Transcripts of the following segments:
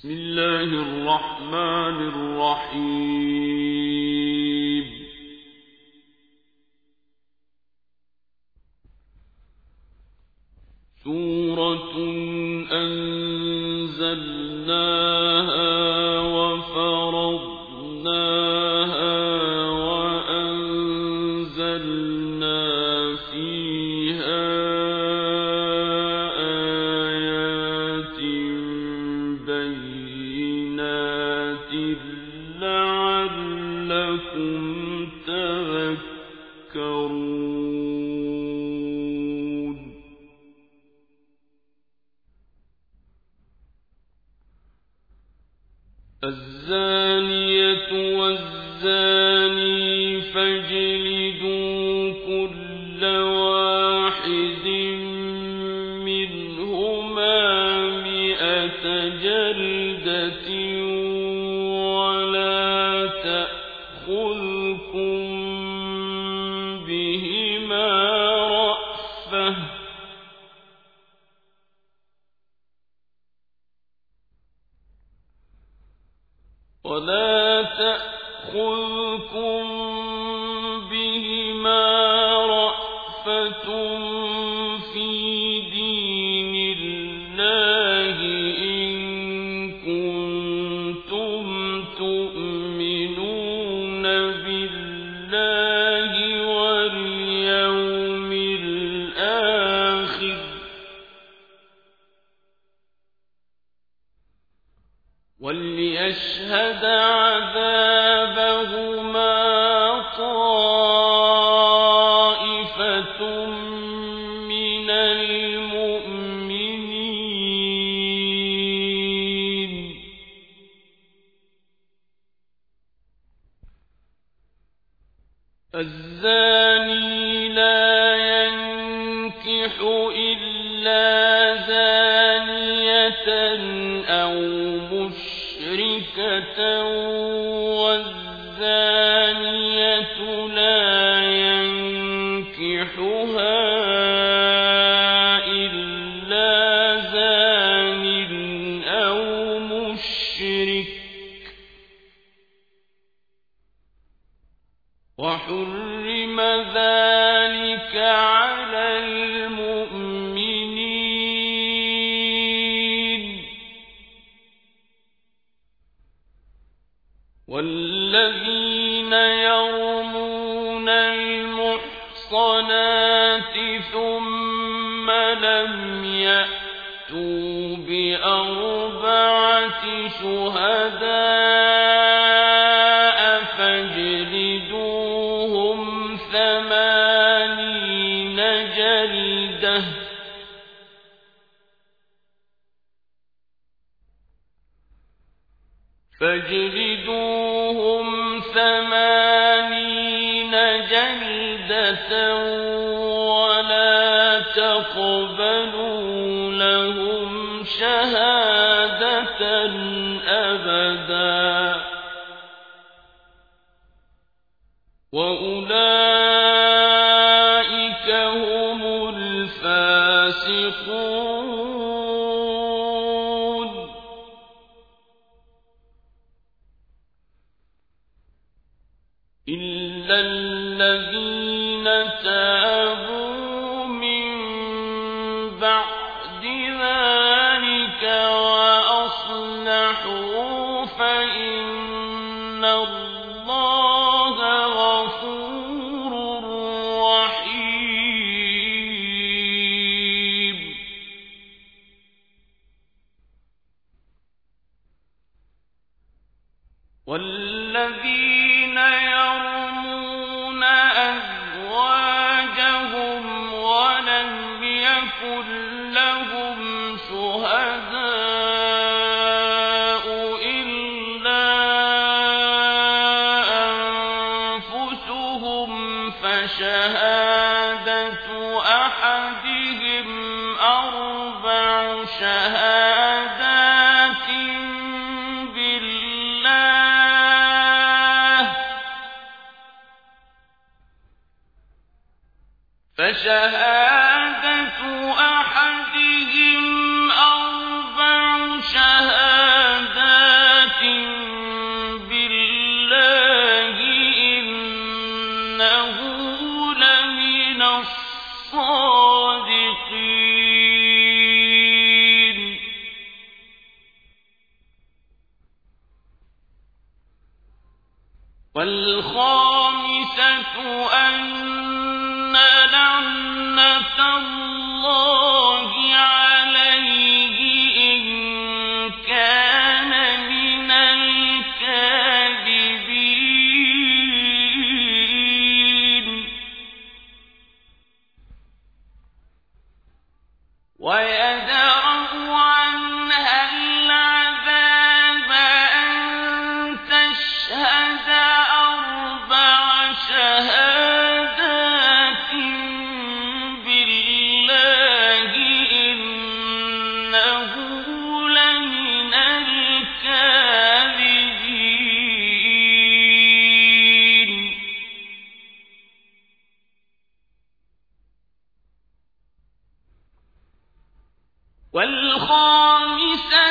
بسم الله الرحمن الرحيم. سورة الزاني لا ينكح إلا زانية أو مشركة والزانية لا ينكحها. بِأَرْبَعَةِ شُهَدَاءَ فَاجْلِدُوهُمْ ثَمَانِينَ جَلْدَةً. فاجلدوهم ثمانين جلدة ولا تقبلوا شهادة أبدا. وأولئك هم الفاسقون. أن الله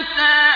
والخامسة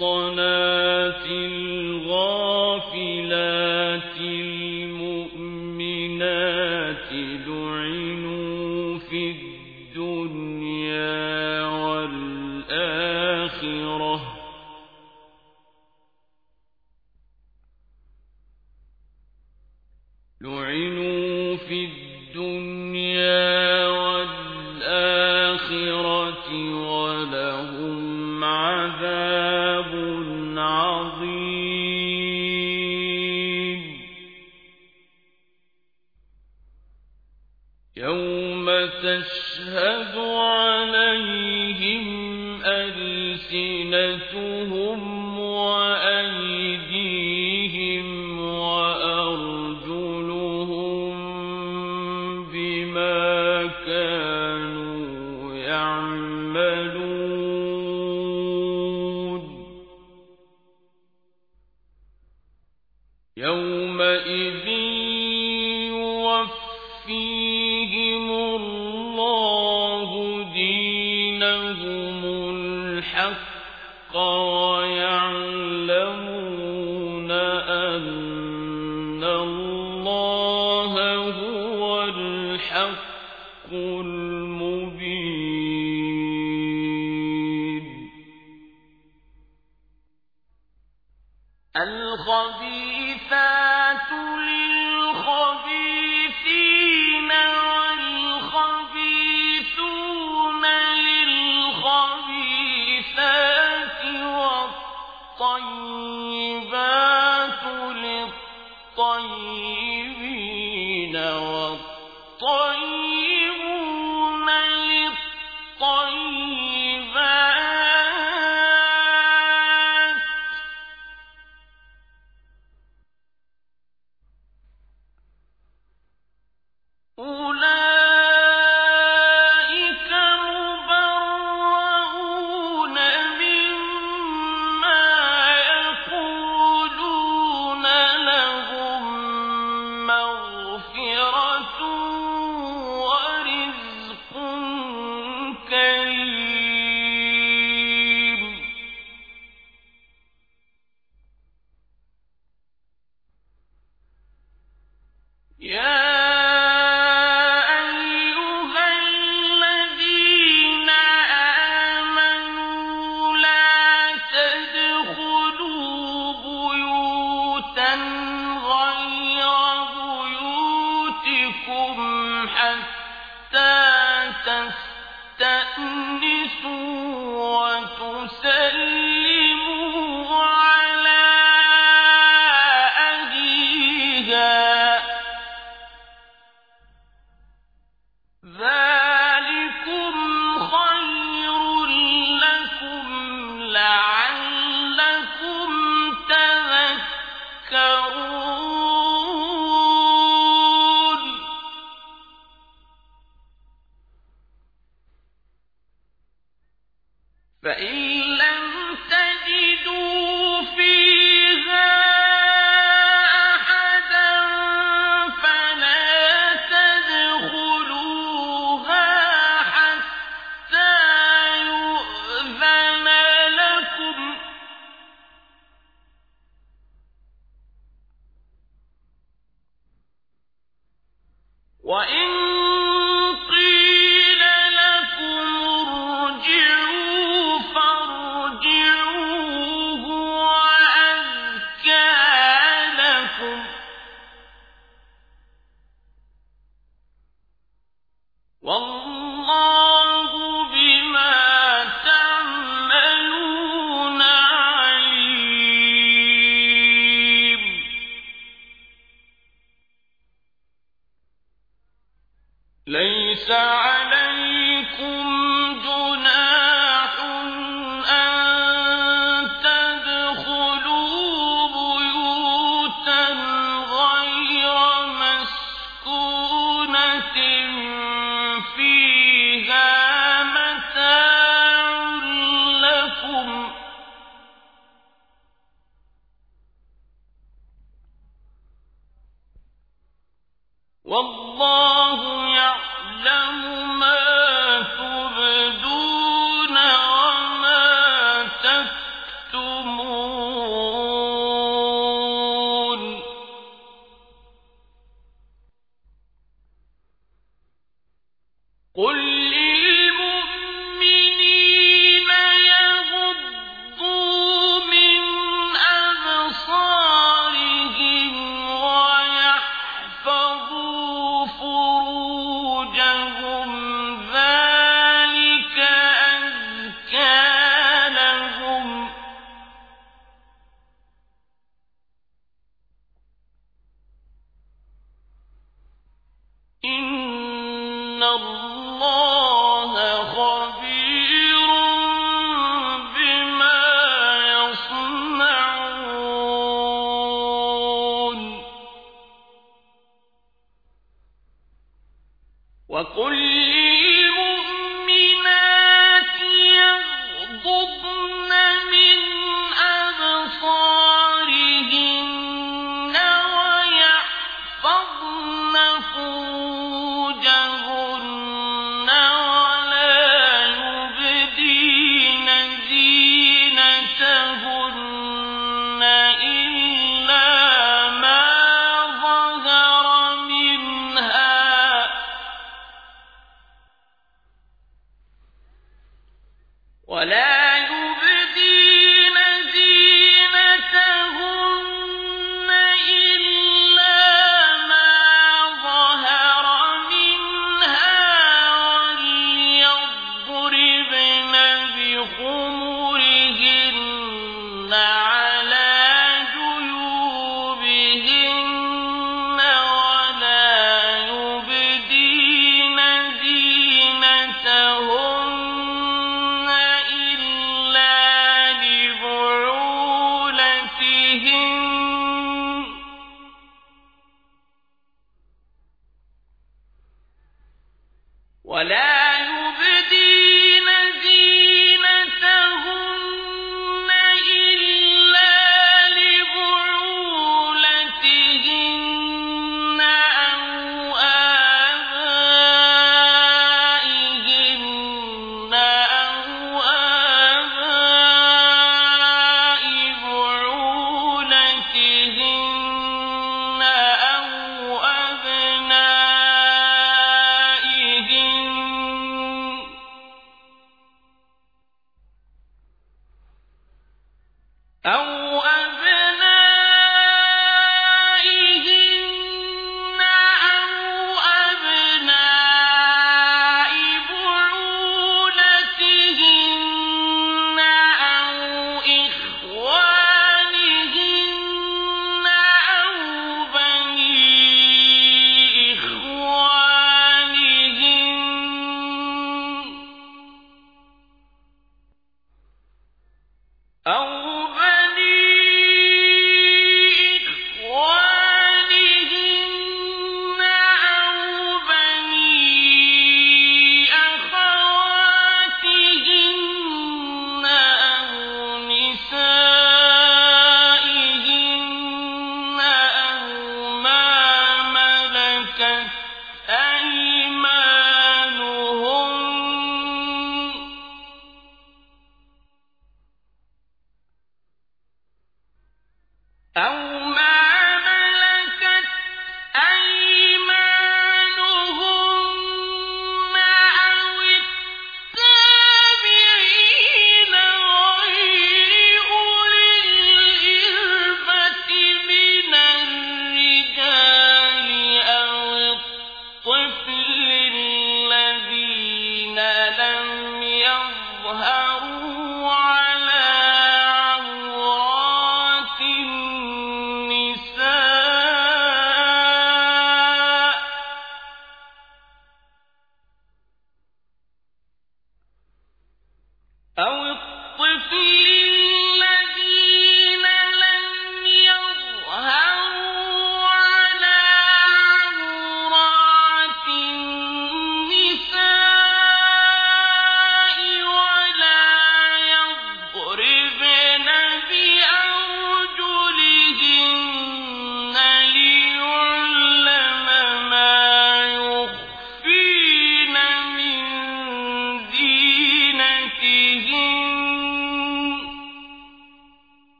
المحصنات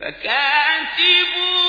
ولا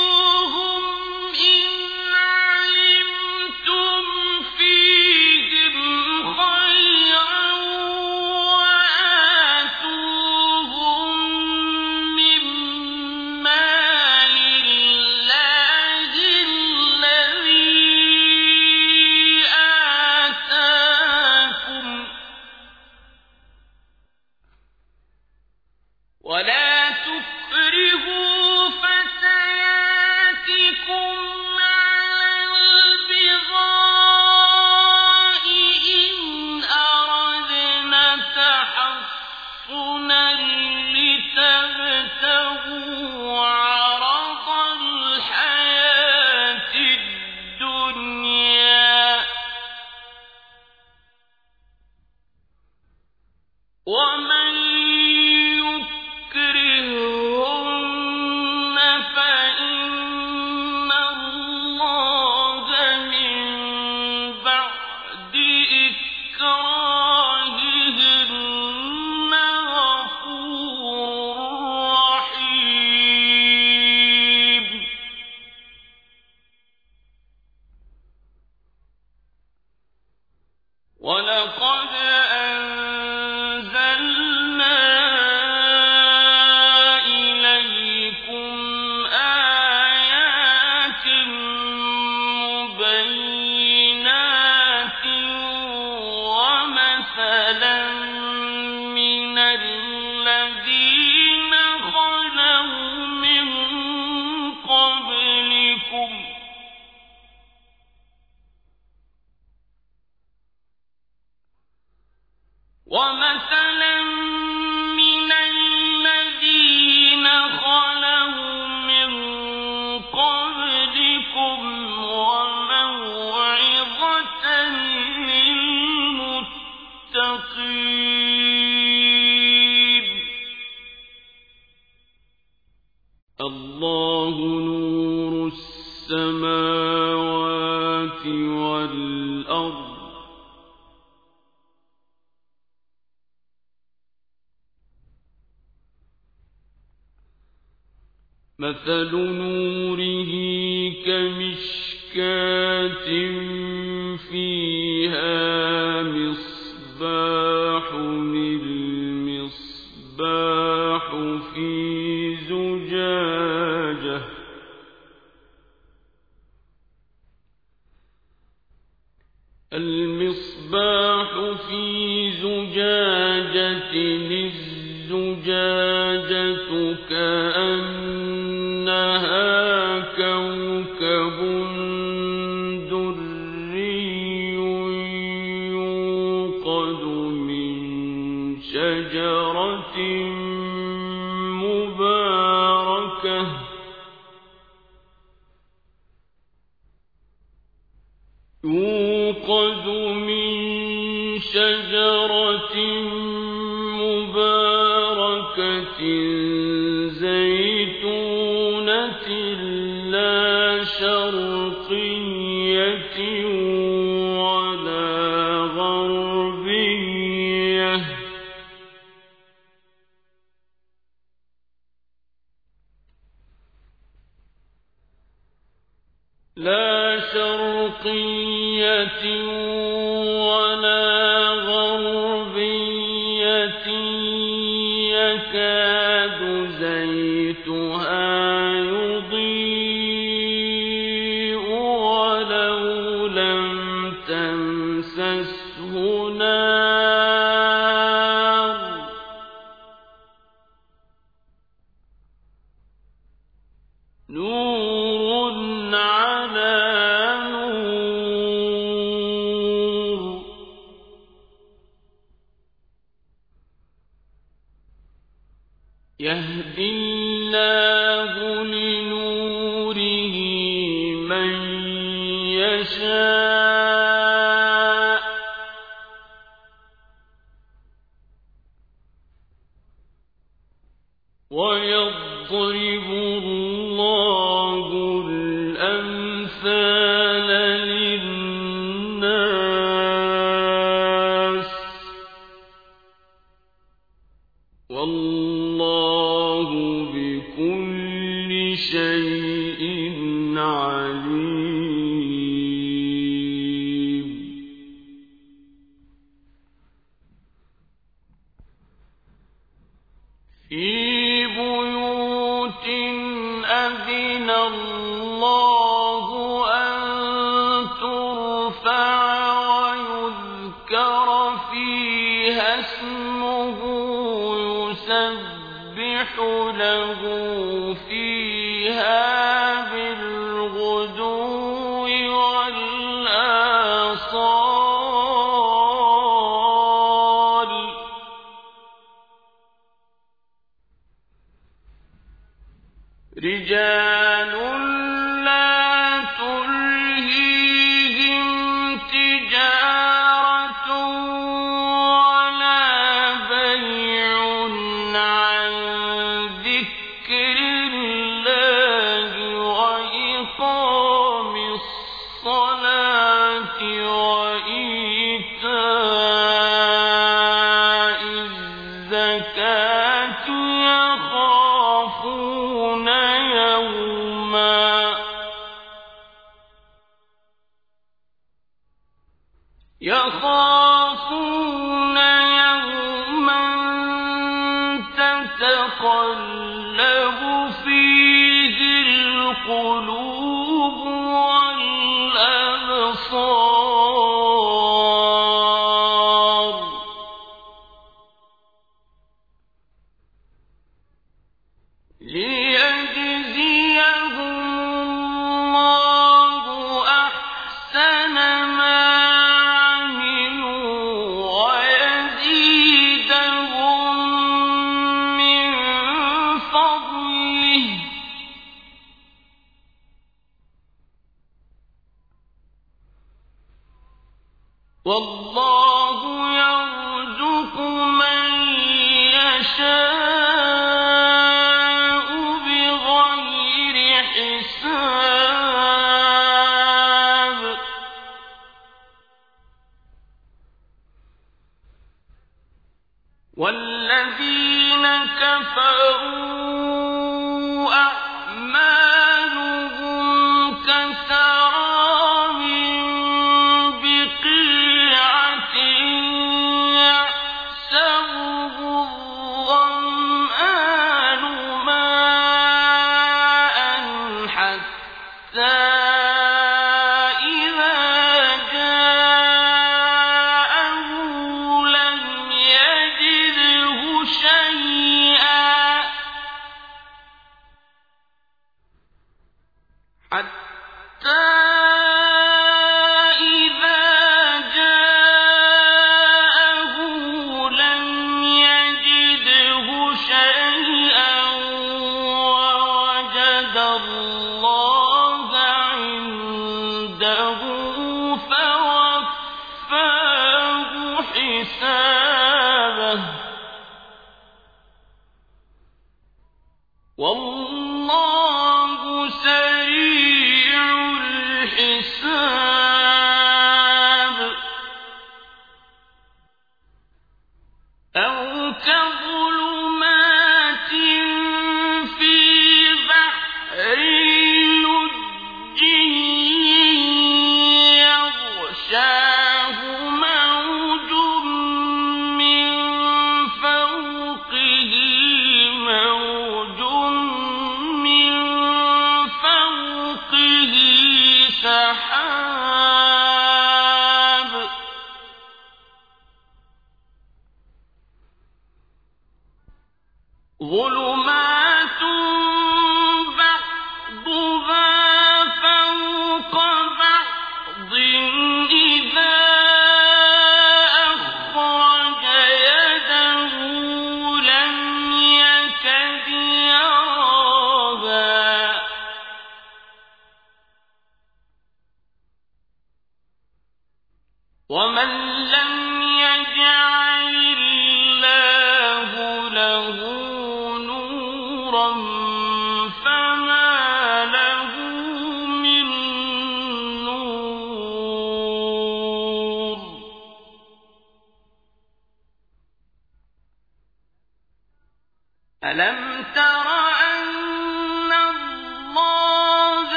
غربية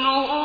منهم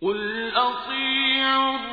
تهتدوا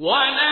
وليبدلنهم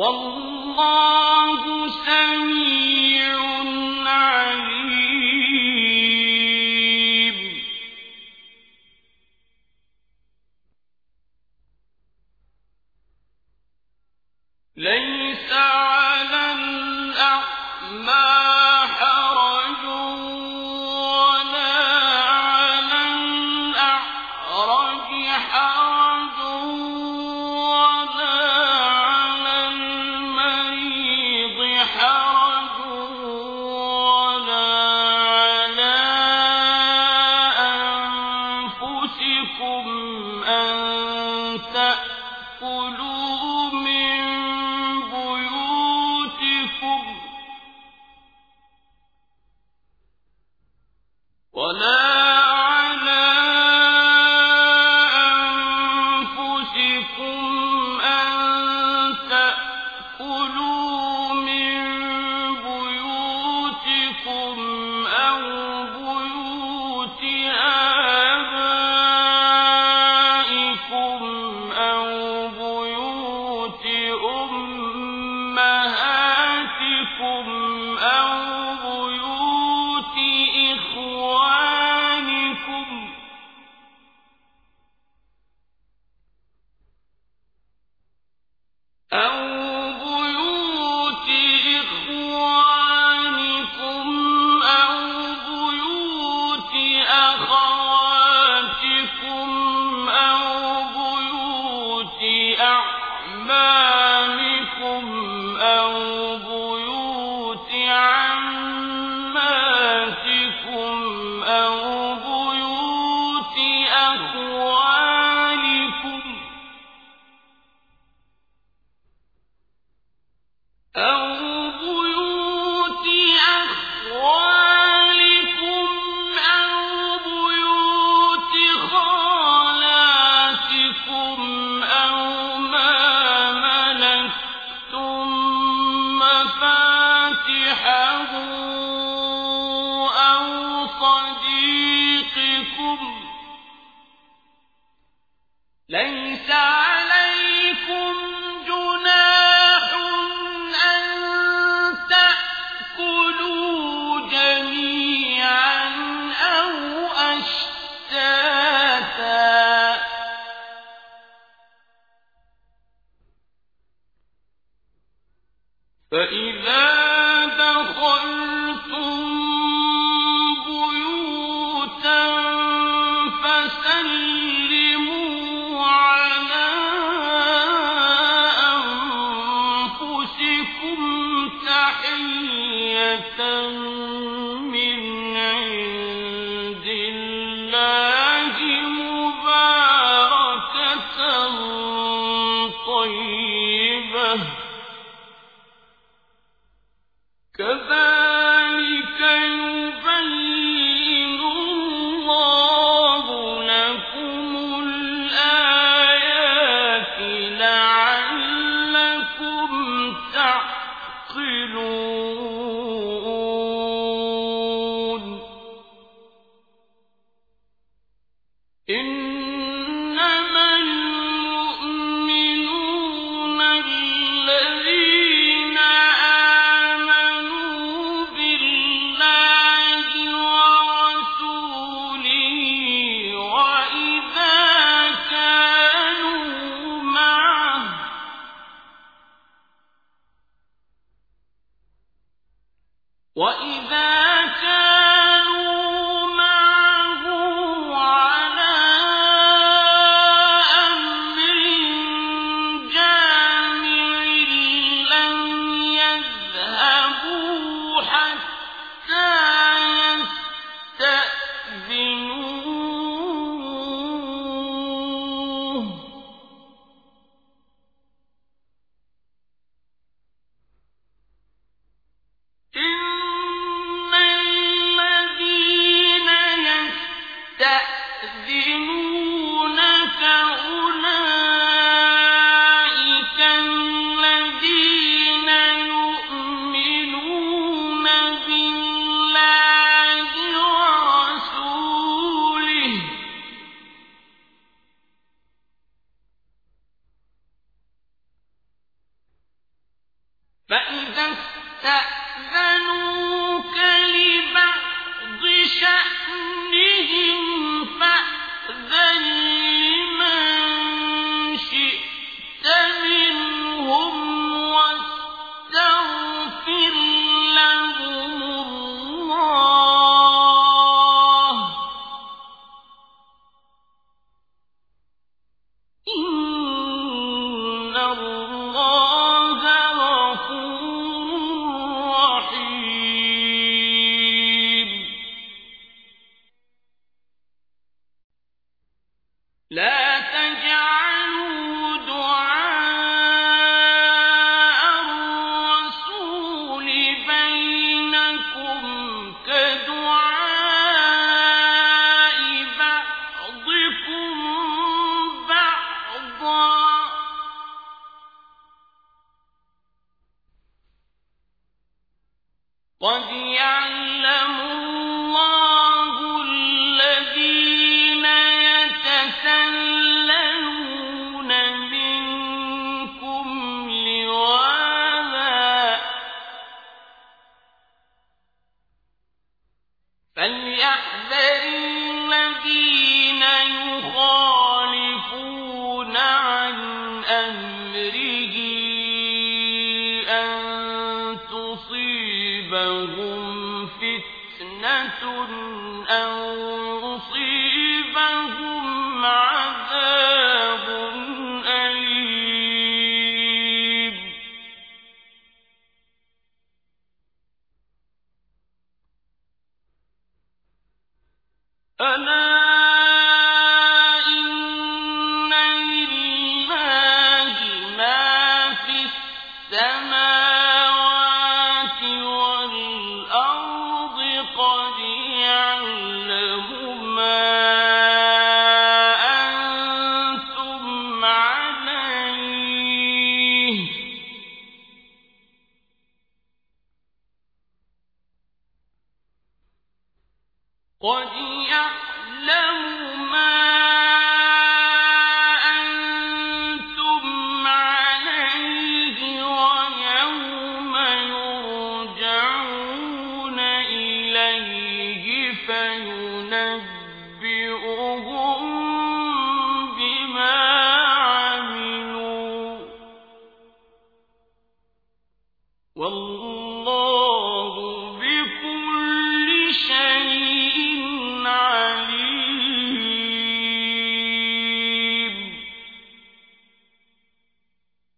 والله قَدْ يَعْلَمُ